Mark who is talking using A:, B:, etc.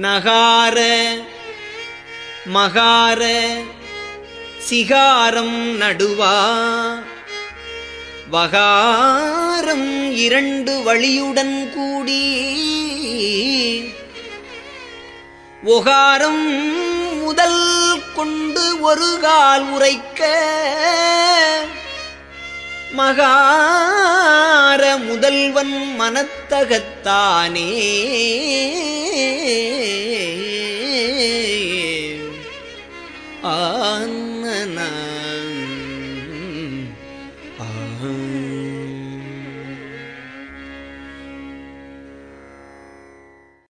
A: நகார மகார சிகாரம் நடுவா. வகாரம் இரண்டு வழியுடன் கூடி. ஒகாரம் முதல் கொண்டு ஒரு கால் உரைக்க. மகார முதல்வன் மனத்தகத்தானே. 안나 아.